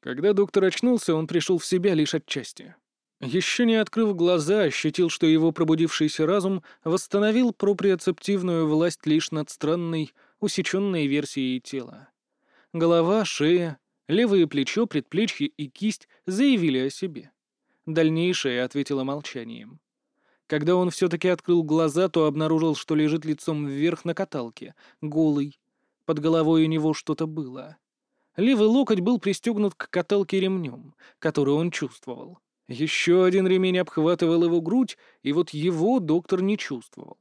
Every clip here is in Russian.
Когда доктор очнулся, он пришел в себя лишь отчасти. Еще не открыв глаза, ощутил, что его пробудившийся разум восстановил проприоцептивную власть лишь над странной, усеченной версией тела. Голова, шея, левое плечо, предплечье и кисть заявили о себе. Дальнейшее ответило молчанием. Когда он все-таки открыл глаза, то обнаружил, что лежит лицом вверх на каталке, голый. Под головой у него что-то было. Левый локоть был пристегнут к каталке ремнем, который он чувствовал. Еще один ремень обхватывал его грудь, и вот его доктор не чувствовал.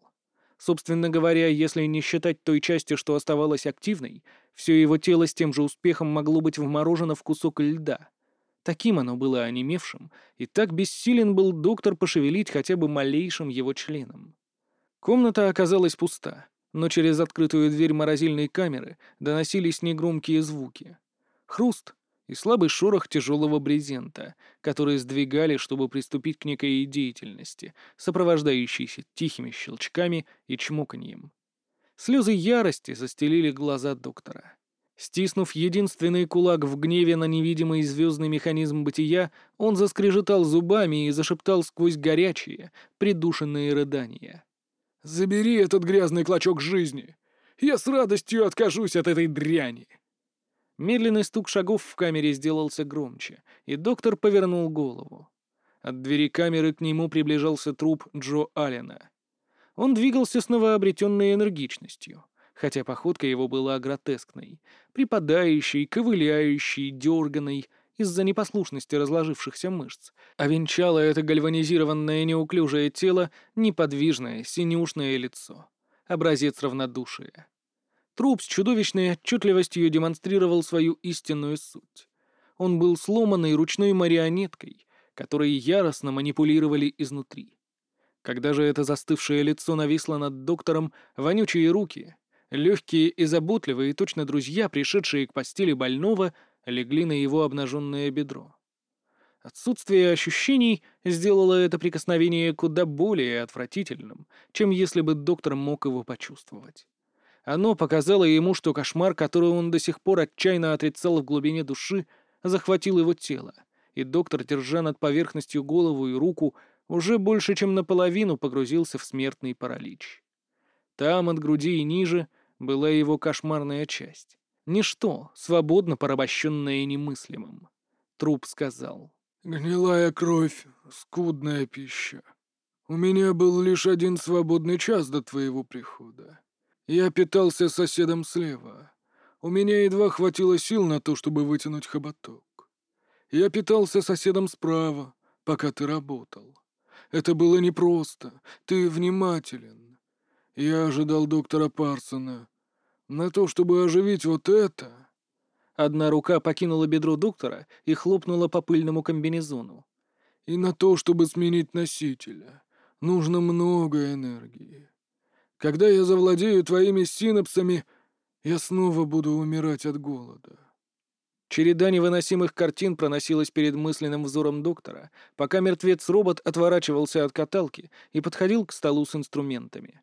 Собственно говоря, если не считать той части, что оставалась активной, все его тело с тем же успехом могло быть вморожено в кусок льда. Таким оно было онемевшим, и так бессилен был доктор пошевелить хотя бы малейшим его членом. Комната оказалась пуста, но через открытую дверь морозильной камеры доносились негромкие звуки. Хруст, и слабый шорох тяжелого брезента, который сдвигали, чтобы приступить к некой деятельности, сопровождающейся тихими щелчками и чмоканьем. Слезы ярости застелили глаза доктора. Стиснув единственный кулак в гневе на невидимый звездный механизм бытия, он заскрежетал зубами и зашептал сквозь горячие, придушенные рыдания. «Забери этот грязный клочок жизни! Я с радостью откажусь от этой дряни!» Медленный стук шагов в камере сделался громче, и доктор повернул голову. От двери камеры к нему приближался труп Джо Аллена. Он двигался с новообретенной энергичностью, хотя походка его была гротескной, припадающей, ковыляющей, дерганой из-за непослушности разложившихся мышц, а венчало это гальванизированное неуклюжее тело неподвижное синюшное лицо, образец равнодушия. Труп с чудовищной отчетливостью демонстрировал свою истинную суть. Он был сломанной ручной марионеткой, которой яростно манипулировали изнутри. Когда же это застывшее лицо нависло над доктором, вонючие руки, легкие и заботливые, точно друзья, пришедшие к постели больного, легли на его обнаженное бедро. Отсутствие ощущений сделало это прикосновение куда более отвратительным, чем если бы доктор мог его почувствовать. Оно показало ему, что кошмар, который он до сих пор отчаянно отрицал в глубине души, захватил его тело, и доктор, держа над поверхностью голову и руку, уже больше, чем наполовину погрузился в смертный паралич. Там, от груди и ниже, была его кошмарная часть. Ничто, свободно порабощенное немыслимым. Труп сказал. «Гнилая кровь, скудная пища. У меня был лишь один свободный час до твоего прихода. Я питался соседом слева. У меня едва хватило сил на то, чтобы вытянуть хоботок. Я питался соседом справа, пока ты работал. Это было непросто. Ты внимателен. Я ожидал доктора Парсона. На то, чтобы оживить вот это... Одна рука покинула бедро доктора и хлопнула по пыльному комбинезону. И на то, чтобы сменить носителя, нужно много энергии. Когда я завладею твоими синапсами, я снова буду умирать от голода». Череда невыносимых картин проносилась перед мысленным взором доктора, пока мертвец-робот отворачивался от каталки и подходил к столу с инструментами.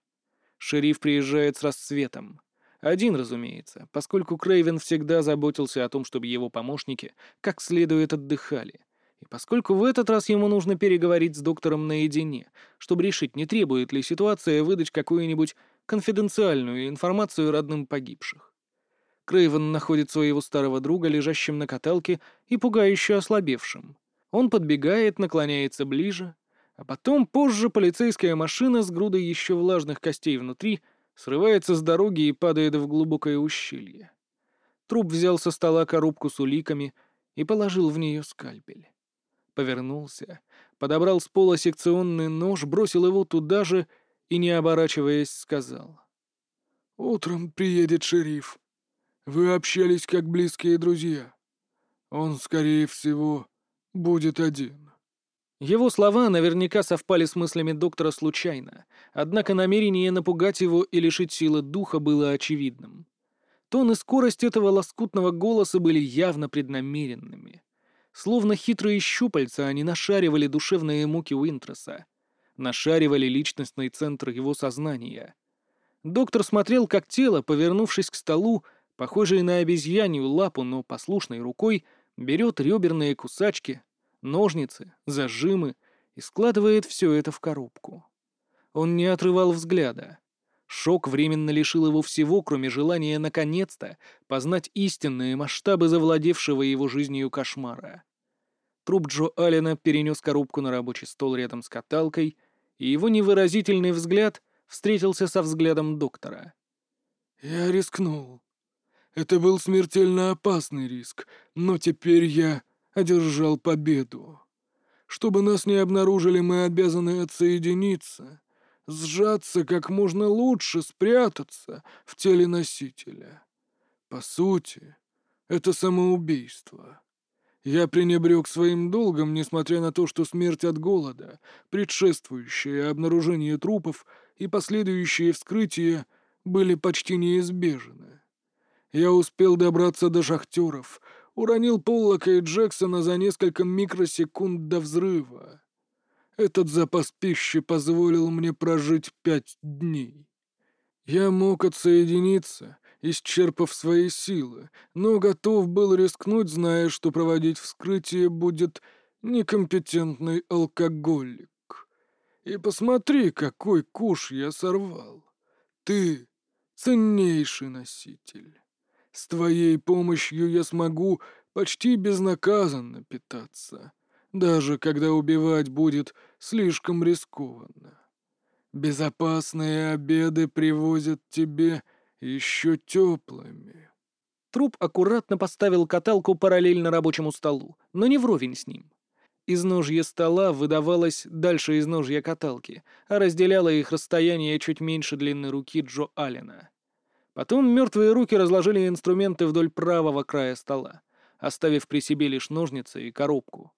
Шериф приезжает с рассветом. Один, разумеется, поскольку Крейвен всегда заботился о том, чтобы его помощники как следует отдыхали — и поскольку в этот раз ему нужно переговорить с доктором наедине, чтобы решить, не требует ли ситуация выдать какую-нибудь конфиденциальную информацию родным погибших. Крейвен находит своего старого друга, лежащим на каталке и пугающе ослабевшим. Он подбегает, наклоняется ближе, а потом позже полицейская машина с грудой еще влажных костей внутри срывается с дороги и падает в глубокое ущелье. Труп взял со стола коробку с уликами и положил в нее скальпель повернулся, подобрал с пола секционный нож, бросил его туда же и, не оборачиваясь, сказал. «Утром приедет шериф. Вы общались как близкие друзья. Он, скорее всего, будет один». Его слова наверняка совпали с мыслями доктора случайно, однако намерение напугать его и лишить силы духа было очевидным. Тон и скорость этого лоскутного голоса были явно преднамеренными. Словно хитрые щупальца они нашаривали душевные муки Уинтреса, нашаривали личностный центр его сознания. Доктор смотрел, как тело, повернувшись к столу, похожее на обезьянью лапу, но послушной рукой, берет реберные кусачки, ножницы, зажимы и складывает все это в коробку. Он не отрывал взгляда. Шок временно лишил его всего, кроме желания наконец-то познать истинные масштабы завладевшего его жизнью кошмара. Труп Джо Аллена перенес коробку на рабочий стол рядом с каталкой, и его невыразительный взгляд встретился со взглядом доктора. «Я рискнул. Это был смертельно опасный риск, но теперь я одержал победу. Чтобы нас не обнаружили, мы обязаны отсоединиться, сжаться как можно лучше, спрятаться в теле носителя. По сути, это самоубийство. Я пренебрег своим долгом, несмотря на то, что смерть от голода, предшествующее обнаружение трупов и последующие вскрытия были почти неизбежны. Я успел добраться до шахтеров, уронил Поллока и Джексона за несколько микросекунд до взрыва. Этот запас пищи позволил мне прожить пять дней. Я мог отсоединиться, исчерпав свои силы, но готов был рискнуть, зная, что проводить вскрытие будет некомпетентный алкоголик. И посмотри, какой куш я сорвал. Ты — ценнейший носитель. С твоей помощью я смогу почти безнаказанно питаться, даже когда убивать будет слишком рискованно. Безопасные обеды привозят тебе еще теплыми. Труп аккуратно поставил каталку параллельно рабочему столу, но не вровень с ним. Изножье стола выдавалось дальше изножья каталки, а разделяло их расстояние чуть меньше длины руки Джо Аллена. Потом мертвые руки разложили инструменты вдоль правого края стола, оставив при себе лишь ножницы и коробку.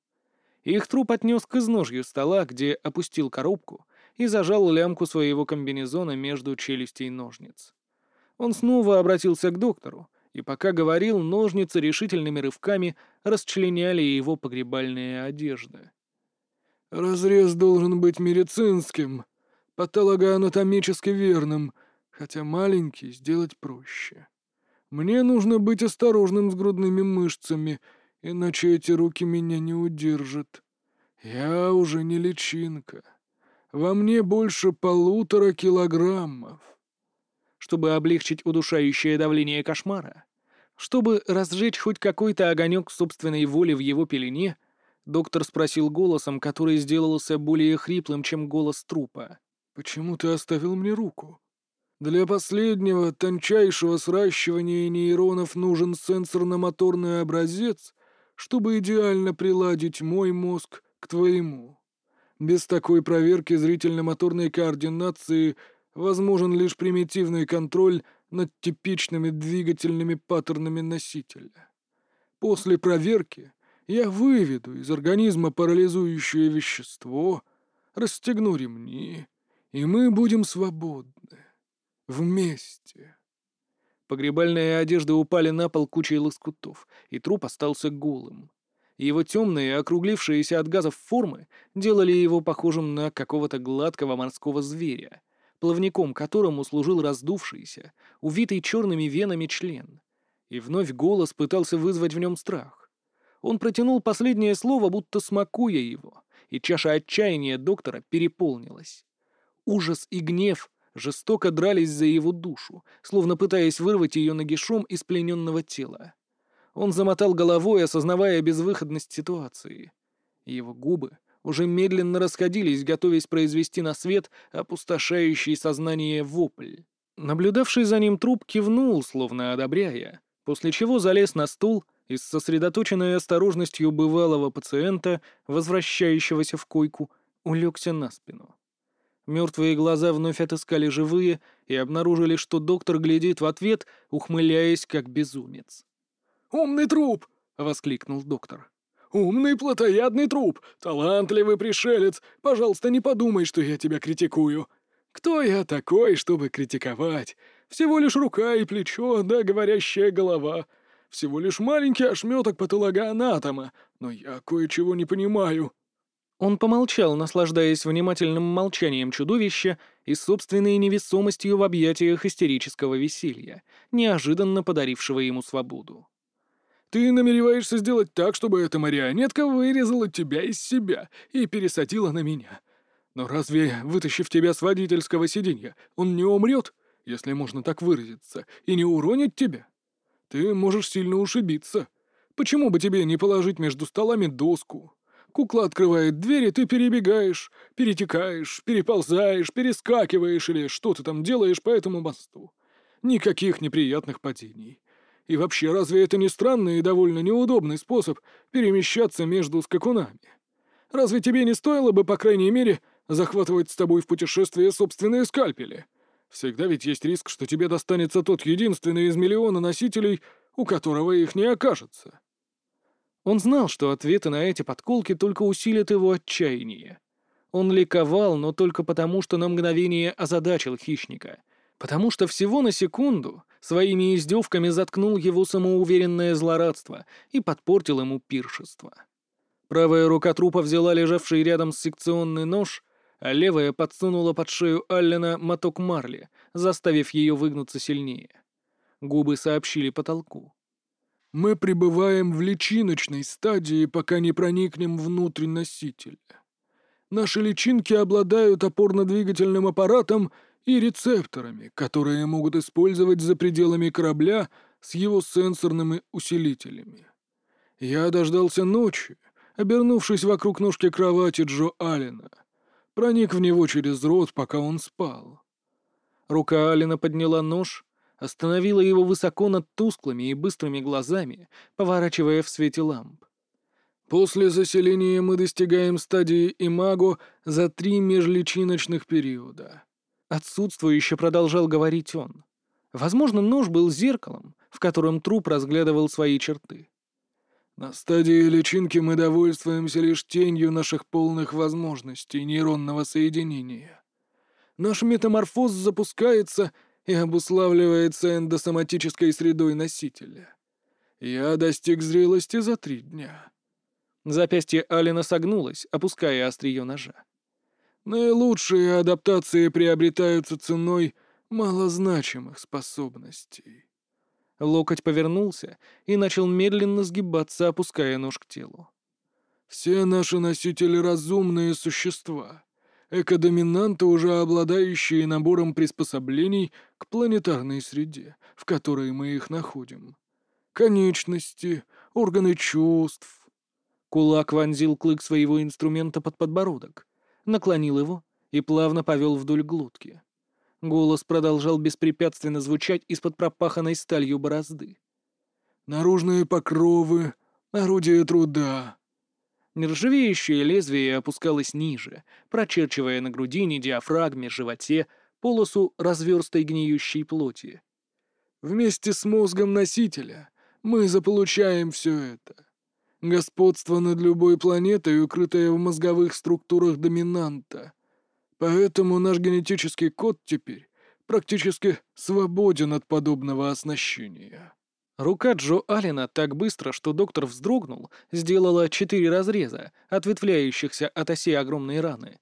Их труп отнес к изножью стола, где опустил коробку и зажал лямку своего комбинезона между челюстей ножниц. Он снова обратился к доктору, и пока говорил, ножницы решительными рывками расчленяли его погребальные одежды. «Разрез должен быть медицинским, патологоанатомически верным», хотя маленький сделать проще. Мне нужно быть осторожным с грудными мышцами, иначе эти руки меня не удержат. Я уже не личинка. Во мне больше полутора килограммов. Чтобы облегчить удушающее давление кошмара, чтобы разжечь хоть какой-то огонек собственной воли в его пелене, доктор спросил голосом, который сделался более хриплым, чем голос трупа. «Почему ты оставил мне руку?» Для последнего тончайшего сращивания нейронов нужен сенсорно-моторный образец, чтобы идеально приладить мой мозг к твоему. Без такой проверки зрительно-моторной координации возможен лишь примитивный контроль над типичными двигательными паттернами носителя. После проверки я выведу из организма парализующее вещество, расстегну ремни, и мы будем свободны. Вместе. Погребальные одежды упали на пол кучей лоскутов, и труп остался голым. Его темные, округлившиеся от газов формы делали его похожим на какого-то гладкого морского зверя, плавником которому служил раздувшийся, увитый черными венами член. И вновь голос пытался вызвать в нем страх. Он протянул последнее слово, будто смакуя его, и чаша отчаяния доктора переполнилась. Ужас и гнев жестоко дрались за его душу, словно пытаясь вырвать ее нагишом из плененного тела. Он замотал головой, осознавая безвыходность ситуации. Его губы уже медленно расходились, готовясь произвести на свет опустошающий сознание вопль. Наблюдавший за ним труп кивнул, словно одобряя, после чего залез на стул и с сосредоточенной осторожностью бывалого пациента, возвращающегося в койку, улегся на спину. Мертвые глаза вновь отыскали живые и обнаружили, что доктор глядит в ответ, ухмыляясь как безумец. «Умный труп!» — воскликнул доктор. «Умный плотоядный труп! Талантливый пришелец! Пожалуйста, не подумай, что я тебя критикую. Кто я такой, чтобы критиковать? Всего лишь рука и плечо, да говорящая голова. Всего лишь маленький ошметок патологоанатома, но я кое-чего не понимаю». Он помолчал, наслаждаясь внимательным молчанием чудовища и собственной невесомостью в объятиях истерического веселья, неожиданно подарившего ему свободу. Ты намереваешься сделать так, чтобы эта марионетка вырезала тебя из себя и пересадила на меня. Но разве, вытащив тебя с водительского сиденья, он не умрет, если можно так выразиться, и не уронит тебя? Ты можешь сильно ушибиться. Почему бы тебе не положить между столами доску? Кукла открывает дверь, и ты перебегаешь, перетекаешь, переползаешь, перескакиваешь или что ты там делаешь по этому мосту. Никаких неприятных падений. И вообще, разве это не странный и довольно неудобный способ перемещаться между скакунами? Разве тебе не стоило бы, по крайней мере, захватывать с тобой в путешествие собственные скальпели? Всегда ведь есть риск, что тебе достанется тот единственный из миллиона носителей, у которого их не окажется. Он знал, что ответы на эти подколки только усилят его отчаяние. Он ликовал, но только потому, что на мгновение озадачил хищника. Потому что всего на секунду своими издевками заткнул его самоуверенное злорадство и подпортил ему пиршество. Правая рука трупа взяла лежавший рядом секционный нож, а левая подсунула под шею Аллена моток марли, заставив ее выгнуться сильнее. Губы сообщили потолку. «Мы пребываем в личиночной стадии, пока не проникнем внутрь носителя. Наши личинки обладают опорно-двигательным аппаратом и рецепторами, которые могут использовать за пределами корабля с его сенсорными усилителями. Я дождался ночи, обернувшись вокруг ножки кровати Джо Аллена. Проник в него через рот, пока он спал. Рука Алина подняла нож, остановила его высоко над тусклыми и быстрыми глазами, поворачивая в свете ламп. После заселения мы достигаем стадии имаго за три межличиночных периода. Отсутствующе продолжал говорить он. Возможно, нож был зеркалом, в котором труп разглядывал свои черты. На стадии личинки мы довольствуемся лишь тенью наших полных возможностей нейронного соединения. Наш метаморфоз запускается и обуславливается эндосоматической средой носителя. Я достиг зрелости за три дня. Запястье Алина согнулось, опуская острие ножа. Наилучшие адаптации приобретаются ценой малозначимых способностей. Локоть повернулся и начал медленно сгибаться, опуская нож к телу. «Все наши носители — разумные существа, экодоминанты, уже обладающие набором приспособлений к планетарной среде, в которой мы их находим. Конечности, органы чувств». Кулак вонзил клык своего инструмента под подбородок наклонил его и плавно повел вдоль глотки. Голос продолжал беспрепятственно звучать из-под пропаханной сталью борозды. «Наружные покровы, орудие труда». Нержавеющее лезвие опускалось ниже, прочерчивая на грудине, диафрагме, животе полосу разверстой гниющей плоти. «Вместе с мозгом носителя мы заполучаем все это. Господство над любой планетой, укрытое в мозговых структурах доминанта. Поэтому наш генетический код теперь практически свободен от подобного оснащения. Рука Джо Аллена так быстро, что доктор вздрогнул, сделала четыре разреза, ответвляющихся от оси огромной раны.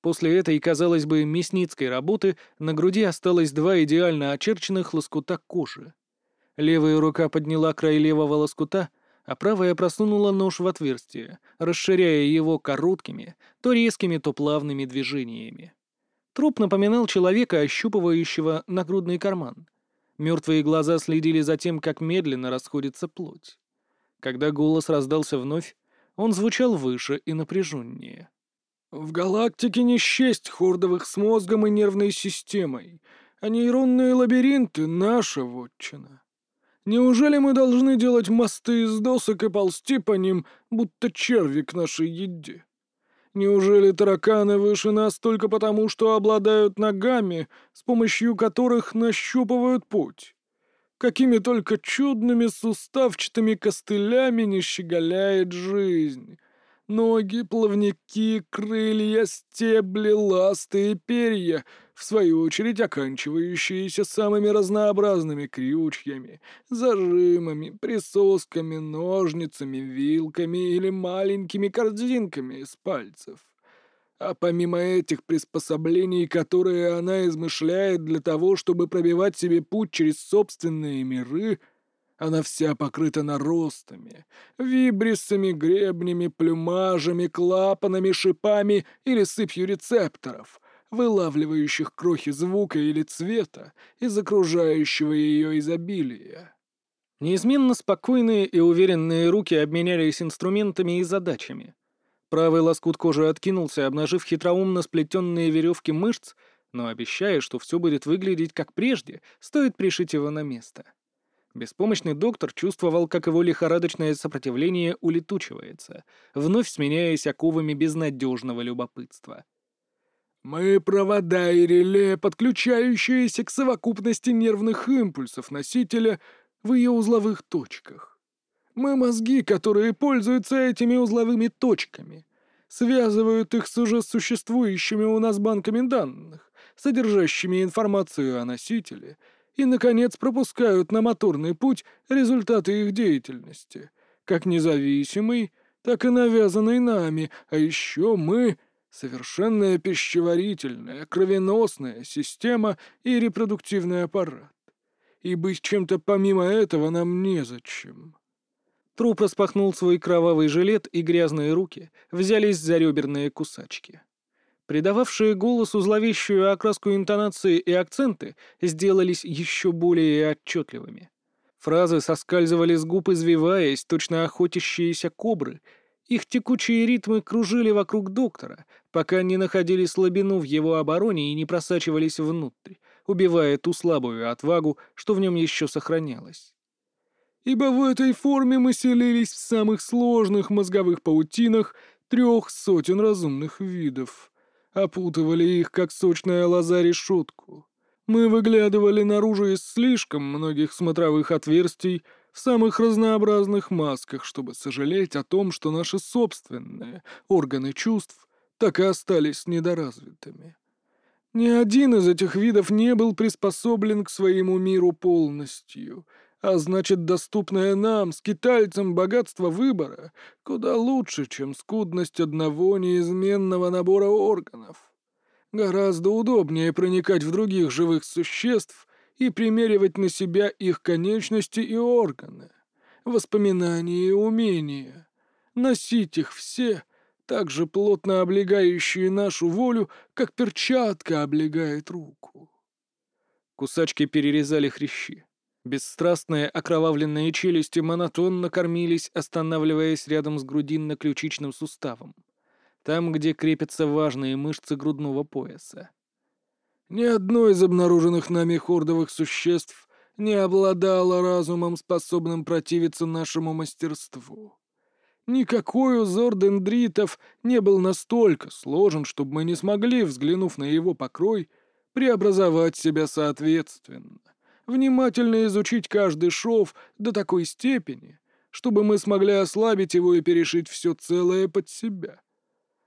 После этой, казалось бы, мясницкой работы на груди осталось два идеально очерченных лоскута кожи. Левая рука подняла край левого лоскута, а правая просунула нож в отверстие, расширяя его короткими, то резкими, то плавными движениями. Труп напоминал человека, ощупывающего нагрудный карман. Мертвые глаза следили за тем, как медленно расходится плоть. Когда голос раздался вновь, он звучал выше и напряженнее. «В галактике не счесть хордовых с мозгом и нервной системой, а нейронные лабиринты — наша вотчина. Неужели мы должны делать мосты из досок и ползти по ним, будто черви к нашей еде? Неужели тараканы выше нас только потому, что обладают ногами, с помощью которых нащупывают путь? Какими только чудными суставчатыми костылями не щеголяет жизнь? Ноги, плавники, крылья, стебли, ласты и перья — в свою очередь оканчивающиеся самыми разнообразными крючьями, зажимами, присосками, ножницами, вилками или маленькими корзинками из пальцев. А помимо этих приспособлений, которые она измышляет для того, чтобы пробивать себе путь через собственные миры, Она вся покрыта наростами, вибрисами, гребнями, плюмажами, клапанами, шипами или сыпью рецепторов, вылавливающих крохи звука или цвета из окружающего ее изобилия. Неизменно спокойные и уверенные руки обменялись инструментами и задачами. Правый лоскут кожи откинулся, обнажив хитроумно сплетенные веревки мышц, но обещая, что все будет выглядеть как прежде, стоит пришить его на место. Беспомощный доктор чувствовал, как его лихорадочное сопротивление улетучивается, вновь сменяясь оковами безнадежного любопытства. «Мы — провода и реле, подключающиеся к совокупности нервных импульсов носителя в ее узловых точках. Мы — мозги, которые пользуются этими узловыми точками, связывают их с уже существующими у нас банками данных, содержащими информацию о носителе — и, наконец, пропускают на моторный путь результаты их деятельности, как независимый, так и навязанный нами, а еще мы — совершенная пищеварительная, кровеносная система и репродуктивный аппарат. И быть чем-то помимо этого нам незачем. Труп распахнул свой кровавый жилет, и грязные руки взялись за реберные кусачки. Придававшие голосу зловещую окраску интонации и акценты сделались еще более отчетливыми. Фразы соскальзывали с губ, извиваясь, точно охотящиеся кобры. Их текучие ритмы кружили вокруг доктора, пока не находили слабину в его обороне и не просачивались внутрь, убивая ту слабую отвагу, что в нем еще сохранялось. Ибо в этой форме мы селились в самых сложных мозговых паутинах трех сотен разумных видов опутывали их, как сочная лоза решетку. Мы выглядывали наружу из слишком многих смотровых отверстий в самых разнообразных масках, чтобы сожалеть о том, что наши собственные органы чувств так и остались недоразвитыми. Ни один из этих видов не был приспособлен к своему миру полностью — а значит, доступное нам, скитальцам, богатство выбора куда лучше, чем скудность одного неизменного набора органов. Гораздо удобнее проникать в других живых существ и примеривать на себя их конечности и органы, воспоминания и умения, носить их все, так же плотно облегающие нашу волю, как перчатка облегает руку. Кусачки перерезали хрящи. Бесстрастные окровавленные челюсти монотонно кормились, останавливаясь рядом с грудинно-ключичным суставом. Там, где крепятся важные мышцы грудного пояса. Ни одно из обнаруженных нами хордовых существ не обладало разумом, способным противиться нашему мастерству. Никакой узор дендритов не был настолько сложен, чтобы мы не смогли, взглянув на его покрой, преобразовать себя соответственно внимательно изучить каждый шов до такой степени, чтобы мы смогли ослабить его и перешить все целое под себя.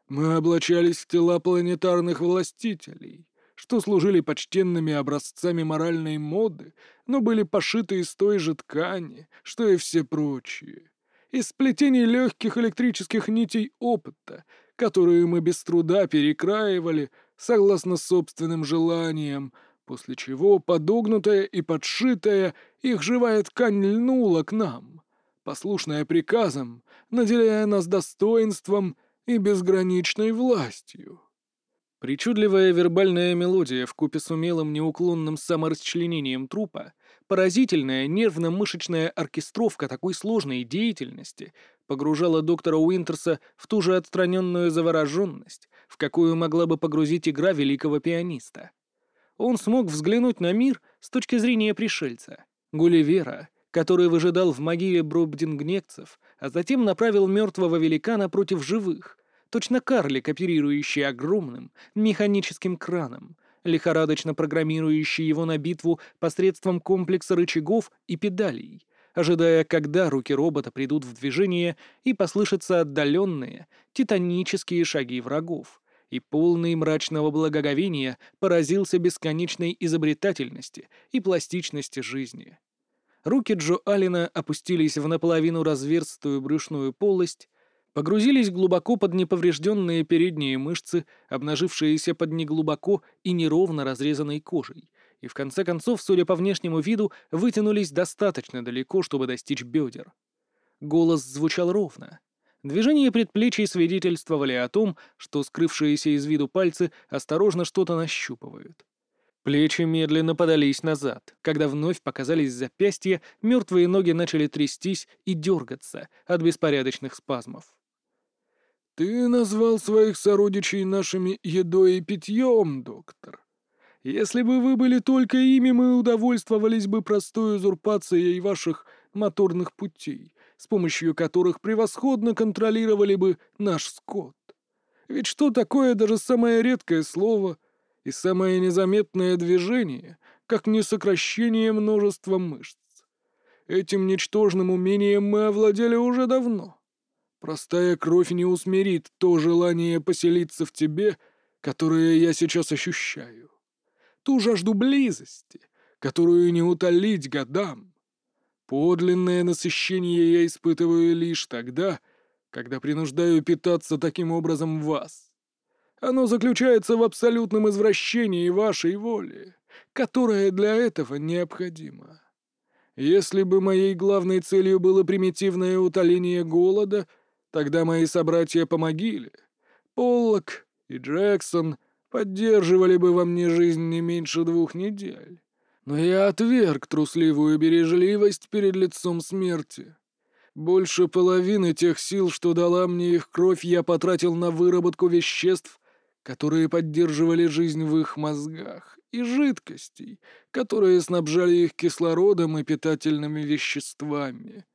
Мы облачались в тела планетарных властителей, что служили почтенными образцами моральной моды, но были пошиты из той же ткани, что и все прочие. Из сплетений легких электрических нитей опыта, которые мы без труда перекраивали, согласно собственным желаниям, после чего, подогнутая и подшитая, их живая ткань льнула к нам, послушная приказам, наделяя нас достоинством и безграничной властью. Причудливая вербальная мелодия вкупе с умелым неуклонным саморасчленением трупа, поразительная нервно-мышечная оркестровка такой сложной деятельности погружала доктора Уинтерса в ту же отстраненную завороженность, в какую могла бы погрузить игра великого пианиста. Он смог взглянуть на мир с точки зрения пришельца, Гулливера, который выжидал в могиле бробдингнекцев, а затем направил мертвого великана против живых, точно карлик, оперирующий огромным механическим краном, лихорадочно программирующий его на битву посредством комплекса рычагов и педалей, ожидая, когда руки робота придут в движение и послышатся отдаленные, титанические шаги врагов и полный мрачного благоговения поразился бесконечной изобретательности и пластичности жизни. Руки Джо Алина опустились в наполовину разверстую брюшную полость, погрузились глубоко под неповрежденные передние мышцы, обнажившиеся под неглубоко и неровно разрезанной кожей, и в конце концов, судя по внешнему виду, вытянулись достаточно далеко, чтобы достичь бедер. Голос звучал ровно. Движения предплечий свидетельствовали о том, что скрывшиеся из виду пальцы осторожно что-то нащупывают. Плечи медленно подались назад. Когда вновь показались запястья, мертвые ноги начали трястись и дергаться от беспорядочных спазмов. «Ты назвал своих сородичей нашими едой и питьем, доктор. Если бы вы были только ими, мы удовольствовались бы простой узурпацией ваших моторных путей, с помощью которых превосходно контролировали бы наш скот. Ведь что такое даже самое редкое слово и самое незаметное движение, как не сокращение множества мышц? Этим ничтожным умением мы овладели уже давно. Простая кровь не усмирит то желание поселиться в тебе, которое я сейчас ощущаю. Ту жажду близости, которую не утолить годам. Подлинное насыщение я испытываю лишь тогда, когда принуждаю питаться таким образом вас. Оно заключается в абсолютном извращении вашей воли, которая для этого необходима. Если бы моей главной целью было примитивное утоление голода — Тогда мои собратья помогили. Поллок и Джексон поддерживали бы во мне жизнь не меньше двух недель. Но я отверг трусливую бережливость перед лицом смерти. Больше половины тех сил, что дала мне их кровь, я потратил на выработку веществ, которые поддерживали жизнь в их мозгах, и жидкостей, которые снабжали их кислородом и питательными веществами.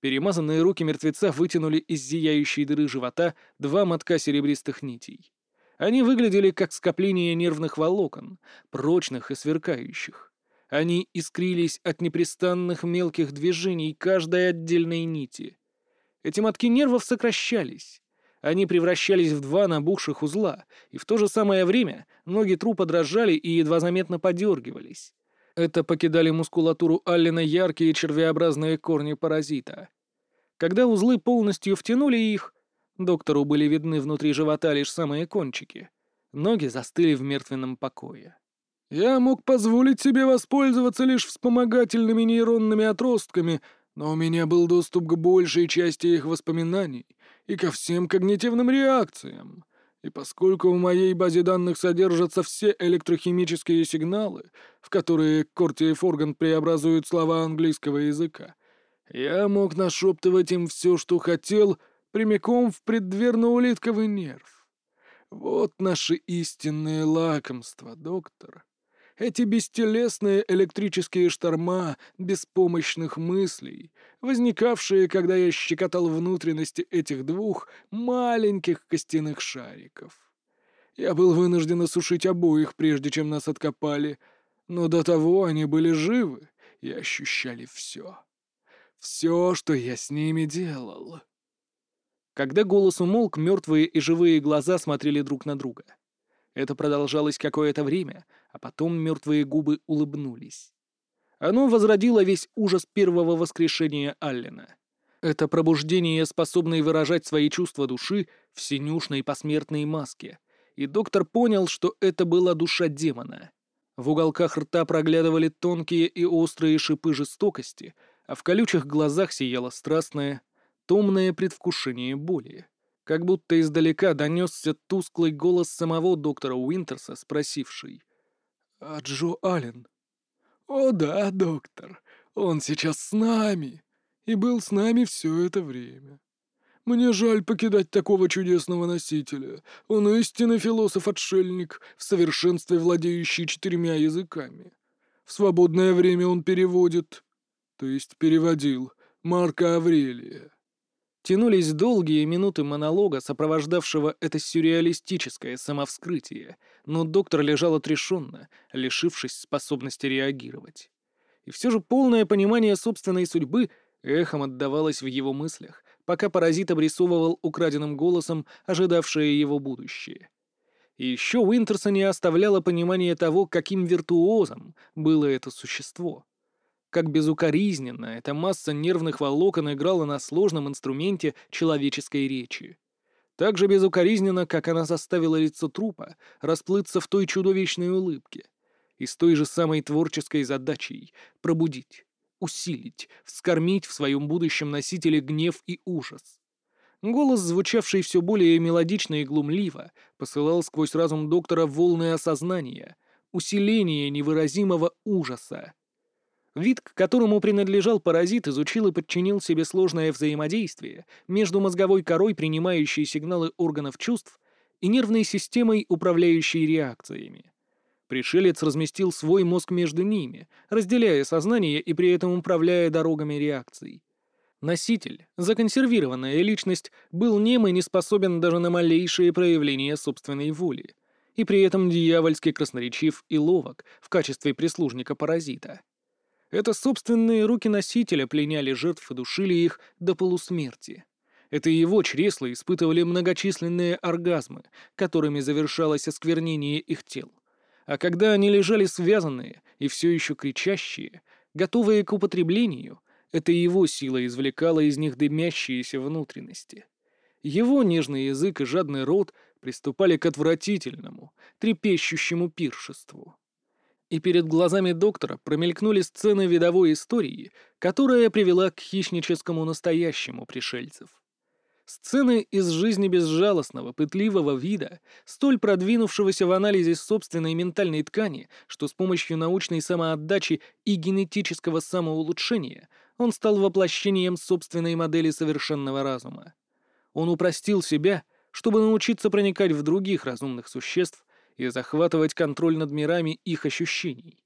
Перемазанные руки мертвеца вытянули из зияющей дыры живота два мотка серебристых нитей. Они выглядели как скопление нервных волокон, прочных и сверкающих. Они искрились от непрестанных мелких движений каждой отдельной нити. Эти мотки нервов сокращались. Они превращались в два набухших узла, и в то же самое время ноги трупа дрожали и едва заметно подергивались. Это покидали мускулатуру Аллена яркие червеобразные корни паразита. Когда узлы полностью втянули их, доктору были видны внутри живота лишь самые кончики. Ноги застыли в мертвенном покое. «Я мог позволить себе воспользоваться лишь вспомогательными нейронными отростками, но у меня был доступ к большей части их воспоминаний и ко всем когнитивным реакциям. И поскольку в моей базе данных содержатся все электрохимические сигналы, в которые Корти и Форган преобразуют слова английского языка, я мог нашептывать им все, что хотел, прямиком в преддверно-улитковый нерв. Вот наши истинные лакомства, доктор. Эти бестелесные электрические шторма беспомощных мыслей, возникавшие, когда я щекотал внутренности этих двух маленьких костяных шариков. Я был вынужден осушить обоих, прежде чем нас откопали, но до того они были живы и ощущали все. Все, что я с ними делал. Когда голос умолк, мертвые и живые глаза смотрели друг на друга. Это продолжалось какое-то время, а потом мертвые губы улыбнулись. Оно возродило весь ужас первого воскрешения Аллена. Это пробуждение, способное выражать свои чувства души в синюшной посмертной маске. И доктор понял, что это была душа демона. В уголках рта проглядывали тонкие и острые шипы жестокости, а в колючих глазах сияло страстное, томное предвкушение боли. Как будто издалека донесся тусклый голос самого доктора Уинтерса, спросивший. «А Джо Аллен?» «О да, доктор, он сейчас с нами и был с нами все это время. Мне жаль покидать такого чудесного носителя. Он истинный философ-отшельник, в совершенстве владеющий четырьмя языками. В свободное время он переводит, то есть переводил, Марка Аврелия. Тянулись долгие минуты монолога, сопровождавшего это сюрреалистическое самовскрытие, но доктор лежал отрешенно, лишившись способности реагировать. И все же полное понимание собственной судьбы эхом отдавалось в его мыслях, пока паразит обрисовывал украденным голосом ожидавшее его будущее. И еще Уинтерса не оставляло понимание того, каким виртуозом было это существо — как безукоризненно эта масса нервных волокон играла на сложном инструменте человеческой речи. Так же безукоризненно, как она заставила лицо трупа расплыться в той чудовищной улыбке. И с той же самой творческой задачей — пробудить, усилить, вскормить в своем будущем носителе гнев и ужас. Голос, звучавший все более мелодично и глумливо, посылал сквозь разум доктора волны осознания, усиление невыразимого ужаса. Вид, к которому принадлежал паразит, изучил и подчинил себе сложное взаимодействие между мозговой корой, принимающей сигналы органов чувств, и нервной системой, управляющей реакциями. Пришелец разместил свой мозг между ними, разделяя сознание и при этом управляя дорогами реакций. Носитель, законсервированная личность, был нем и не способен даже на малейшие проявления собственной воли, и при этом дьявольски красноречив и ловок в качестве прислужника-паразита. Это собственные руки носителя пленяли жертв и душили их до полусмерти. Это его чресла испытывали многочисленные оргазмы, которыми завершалось осквернение их тел. А когда они лежали связанные и все еще кричащие, готовые к употреблению — это его сила извлекала из них дымящиеся внутренности. Его нежный язык и жадный рот приступали к отвратительному, трепещущему пиршеству. И перед глазами доктора промелькнули сцены видовой истории, которая привела к хищническому настоящему пришельцев. Сцены из жизни безжалостного, пытливого вида, столь продвинувшегося в анализе собственной ментальной ткани, что с помощью научной самоотдачи и генетического самоулучшения он стал воплощением собственной модели совершенного разума. Он упростил себя, чтобы научиться проникать в других разумных существ и захватывать контроль над мирами их ощущений.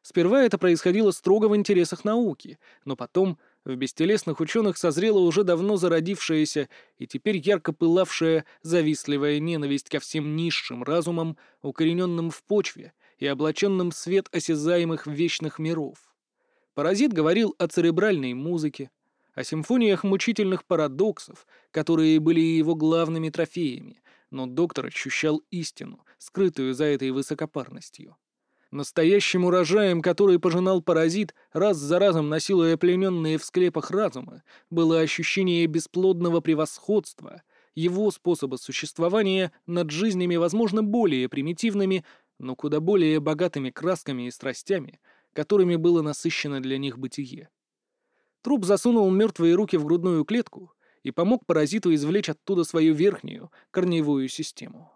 Сперва это происходило строго в интересах науки, но потом в бестелесных ученых созрела уже давно зародившаяся и теперь ярко пылавшая завистливая ненависть ко всем низшим разумам, укорененным в почве и облаченным в свет осязаемых вечных миров. Паразит говорил о церебральной музыке, о симфониях мучительных парадоксов, которые были его главными трофеями, но доктор ощущал истину, скрытую за этой высокопарностью. Настоящим урожаем, который пожинал паразит, раз за разом насилуя плененные в склепах разума, было ощущение бесплодного превосходства, его способа существования над жизнями, возможно, более примитивными, но куда более богатыми красками и страстями — которыми было насыщено для них бытие. Труп засунул мертвые руки в грудную клетку и помог паразиту извлечь оттуда свою верхнюю, корневую систему.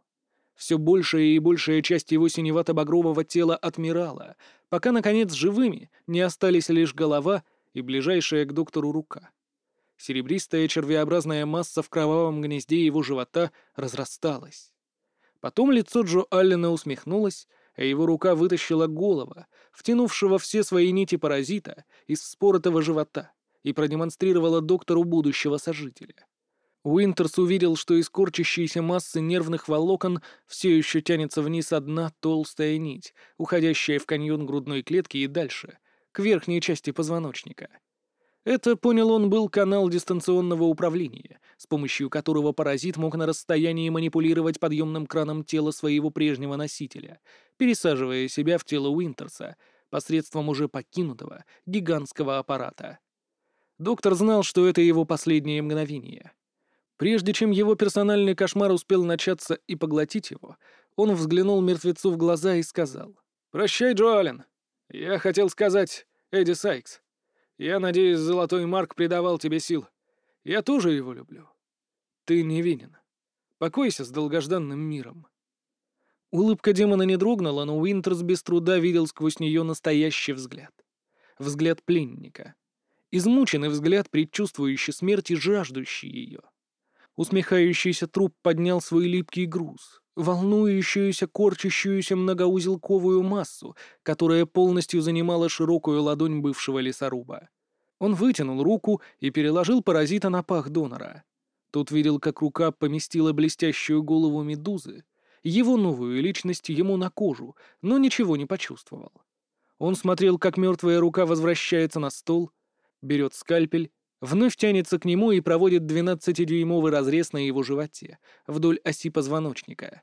Все большая и большая часть его синевато-багрового тела отмирала, пока, наконец, живыми не остались лишь голова и ближайшая к доктору рука. Серебристая червеобразная масса в кровавом гнезде его живота разрасталась. Потом лицо Джо Аллена усмехнулось, а его рука вытащила голова, втянувшего все свои нити паразита из споротого живота, и продемонстрировала доктору будущего сожителя. Уинтерс увидел, что из корчащейся массы нервных волокон все еще тянется вниз одна толстая нить, уходящая в каньон грудной клетки и дальше, к верхней части позвоночника. Это, понял он, был канал дистанционного управления, с помощью которого паразит мог на расстоянии манипулировать подъемным краном тела своего прежнего носителя, пересаживая себя в тело Уинтерса посредством уже покинутого гигантского аппарата. Доктор знал, что это его последнее мгновение. Прежде чем его персональный кошмар успел начаться и поглотить его, он взглянул мертвецу в глаза и сказал. «Прощай, Джоален. Я хотел сказать Эдди Сайкс. Я надеюсь, Золотой Марк придавал тебе сил. Я тоже его люблю. Ты невинен. Покойся с долгожданным миром». Улыбка демона не дрогнула, но Уинтерс без труда видел сквозь нее настоящий взгляд. Взгляд пленника. Измученный взгляд, предчувствующий смерть и жаждущий ее. Усмехающийся труп поднял свой липкий груз, волнующуюся, корчащуюся многоузелковую массу, которая полностью занимала широкую ладонь бывшего лесоруба. Он вытянул руку и переложил паразита на пах донора. Тот видел, как рука поместила блестящую голову медузы, его новую личность ему на кожу, но ничего не почувствовал. Он смотрел, как мертвая рука возвращается на стол, берет скальпель, вновь тянется к нему и проводит 12-дюймовый разрез на его животе, вдоль оси позвоночника.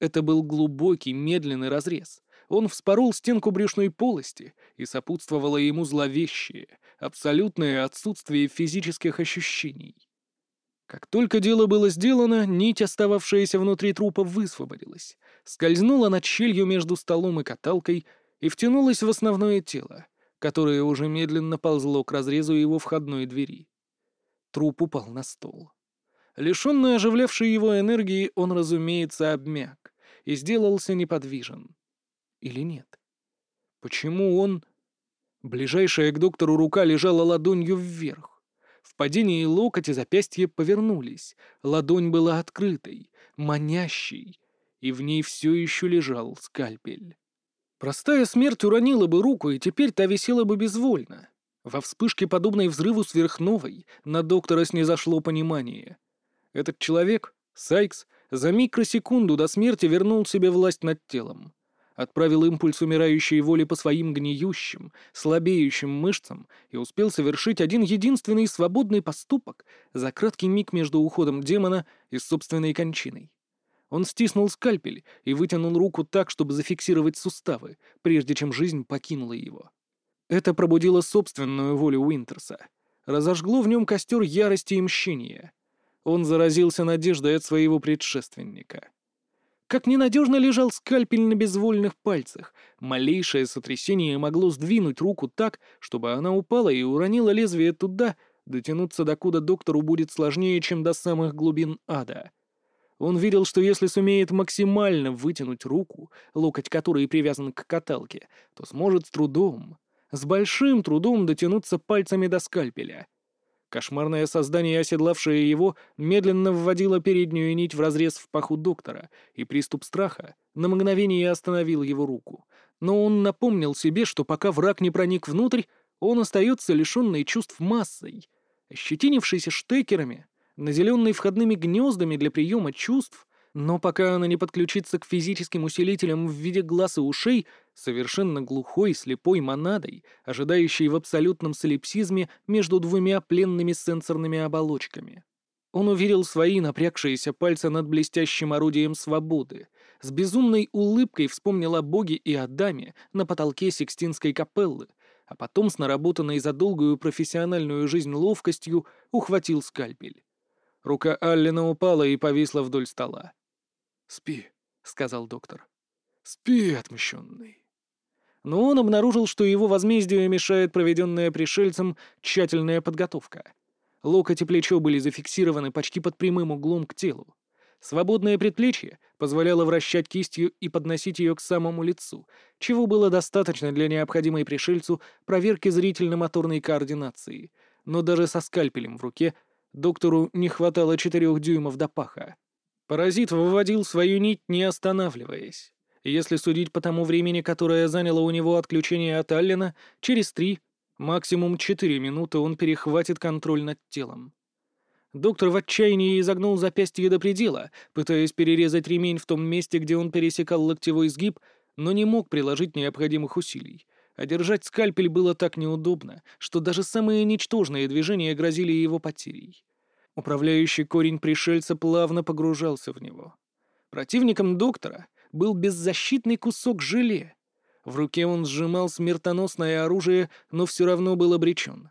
Это был глубокий, медленный разрез. Он вспорол стенку брюшной полости, и сопутствовало ему зловещее, абсолютное отсутствие физических ощущений. Как только дело было сделано, нить, остававшаяся внутри трупа, высвободилась, скользнула над щелью между столом и каталкой и втянулась в основное тело, которое уже медленно ползло к разрезу его входной двери. Труп упал на стол. Лишенный оживлявшей его энергии, он, разумеется, обмяк и сделался неподвижен. Или нет? Почему он... Ближайшая к доктору рука лежала ладонью вверх. В падении локоть и запястье повернулись. Ладонь была открытой, манящей, и в ней все еще лежал скальпель. Простая смерть уронила бы руку, и теперь та висела бы безвольно. Во вспышке, подобной взрыву сверхновой, на доктора снизошло понимание. Этот человек, Сайкс, за микросекунду до смерти вернул себе власть над телом. Отправил импульс умирающей воли по своим гниющим, слабеющим мышцам и успел совершить один единственный свободный поступок за краткий миг между уходом демона и собственной кончиной. Он стиснул скальпель и вытянул руку так, чтобы зафиксировать суставы, прежде чем жизнь покинула его. Это пробудило собственную волю Уинтерса. Разожгло в нем костер ярости и мщения. Он заразился надеждой от своего предшественника. Как ненадежно лежал скальпель на безвольных пальцах, малейшее сотрясение могло сдвинуть руку так, чтобы она упала и уронила лезвие туда, дотянуться докуда доктору будет сложнее, чем до самых глубин ада — он видел, что если сумеет максимально вытянуть руку, локоть которой привязан к каталке, то сможет с трудом, с большим трудом дотянуться пальцами до скальпеля. Кошмарное создание, оседлавшее его, медленно вводило переднюю нить в разрез в паху доктора, и приступ страха на мгновение остановил его руку. Но он напомнил себе, что пока враг не проник внутрь, он остается лишенный чувств массой, ощетинившийся штекерами, наделенный входными гнездами для приема чувств, но пока она не подключится к физическим усилителям в виде глаз и ушей, совершенно глухой, слепой монадой, ожидающей в абсолютном солипсизме между двумя пленными сенсорными оболочками. Он увидел свои напрягшиеся пальцы над блестящим орудием свободы, с безумной улыбкой вспомнил о Боге и Адаме на потолке Сикстинской капеллы, а потом с наработанной за долгую профессиональную жизнь ловкостью ухватил скальпель. Рука Аллена упала и повисла вдоль стола. «Спи», — сказал доктор. «Спи, отмщенный». Но он обнаружил, что его возмездию мешает проведенная пришельцем тщательная подготовка. Локоть и плечо были зафиксированы почти под прямым углом к телу. Свободное предплечье позволяло вращать кистью и подносить ее к самому лицу, чего было достаточно для необходимой пришельцу проверки зрительно-моторной координации, но даже со скальпелем в руке Доктору не хватало четырех дюймов до паха. Паразит выводил свою нить, не останавливаясь. Если судить по тому времени, которое заняло у него отключение от Аллена, через три, максимум четыре минуты он перехватит контроль над телом. Доктор в отчаянии изогнул запястье до предела, пытаясь перерезать ремень в том месте, где он пересекал локтевой сгиб, но не мог приложить необходимых усилий. А держать скальпель было так неудобно, что даже самые ничтожные движения грозили его потерей. Управляющий корень пришельца плавно погружался в него. Противником доктора был беззащитный кусок желе. В руке он сжимал смертоносное оружие, но все равно был обречен.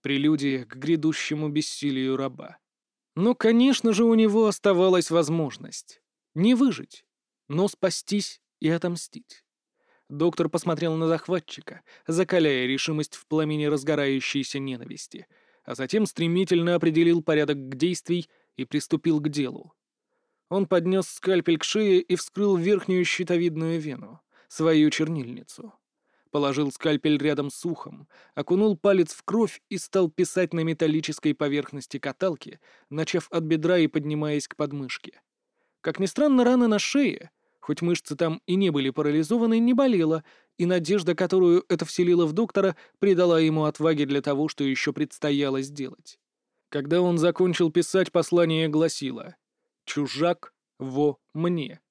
Прелюдия к грядущему бессилию раба. Но, конечно же, у него оставалась возможность не выжить, но спастись и отомстить. Доктор посмотрел на захватчика, закаляя решимость в пламени разгорающейся ненависти, а затем стремительно определил порядок действий и приступил к делу. Он поднес скальпель к шее и вскрыл верхнюю щитовидную вену, свою чернильницу. Положил скальпель рядом с ухом, окунул палец в кровь и стал писать на металлической поверхности каталки, начав от бедра и поднимаясь к подмышке. Как ни странно, рана на шее Хоть мышцы там и не были парализованы, не болела, и надежда, которую это вселило в доктора, придала ему отваги для того, что еще предстояло сделать. Когда он закончил писать, послание гласило «Чужак во мне.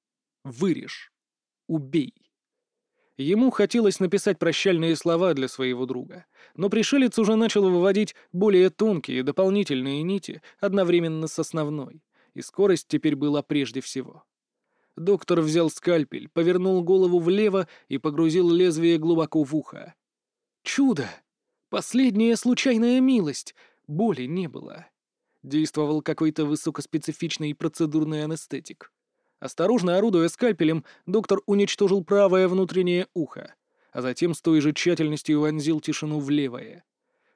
Вырежь. Убей». Ему хотелось написать прощальные слова для своего друга, но пришелец уже начал выводить более тонкие дополнительные нити одновременно с основной, и скорость теперь была прежде всего. Доктор взял скальпель, повернул голову влево и погрузил лезвие глубоко в ухо. Чудо! Последняя случайная милость! Боли не было. Действовал какой-то высокоспецифичный процедурный анестетик. Осторожно орудуя скальпелем, доктор уничтожил правое внутреннее ухо. а затем с той же тщательностью вонзил тишину в левое.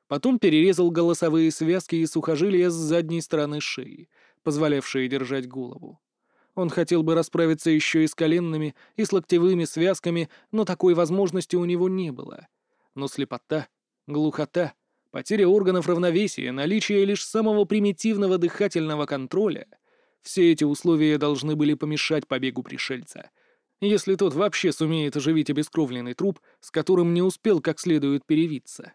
Потом перерезал голосовые связки и сухожилия с задней стороны шеи, позволявшие держать голову. Он хотел бы расправиться еще и с коленными, и с локтевыми связками, но такой возможности у него не было. Но слепота, глухота, потеря органов равновесия, наличие лишь самого примитивного дыхательного контроля — все эти условия должны были помешать побегу пришельца. Если тот вообще сумеет оживить обескровленный труп, с которым не успел как следует перевиться.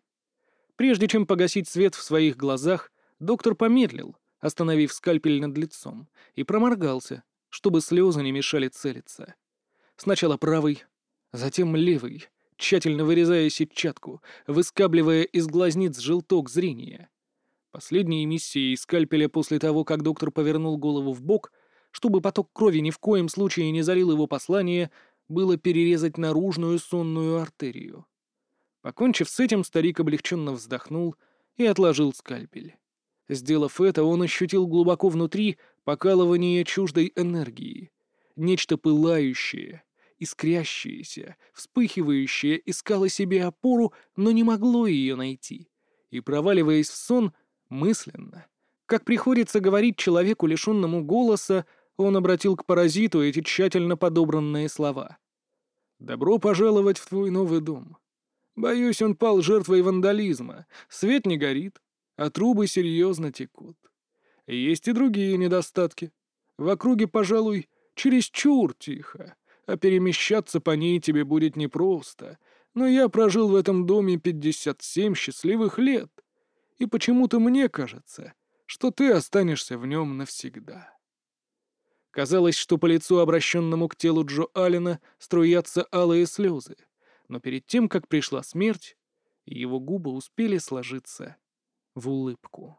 Прежде чем погасить свет в своих глазах, доктор помедлил, остановив скальпель над лицом, и проморгался, чтобы слезы не мешали целиться. Сначала правый, затем левый, тщательно вырезая сетчатку, выскабливая из глазниц желток зрения. Последней миссией скальпеля после того, как доктор повернул голову в бок, чтобы поток крови ни в коем случае не залил его послание, было перерезать наружную сонную артерию. Покончив с этим, старик облегченно вздохнул и отложил скальпель. Сделав это, он ощутил глубоко внутри покалывание чуждой энергии. Нечто пылающее, искрящееся, вспыхивающее, искало себе опору, но не могло ее найти. И, проваливаясь в сон, мысленно, как приходится говорить человеку, лишенному голоса, он обратил к паразиту эти тщательно подобранные слова. «Добро пожаловать в твой новый дом. Боюсь, он пал жертвой вандализма. Свет не горит, а трубы серьезно текут. Есть и другие недостатки. В округе, пожалуй, чересчур тихо, а перемещаться по ней тебе будет непросто. Но я прожил в этом доме 57 счастливых лет, и почему-то мне кажется, что ты останешься в нем навсегда. Казалось, что по лицу, обращенному к телу Джо Аллена, струятся алые слезы но перед тем, как пришла смерть, его губы успели сложиться в улыбку.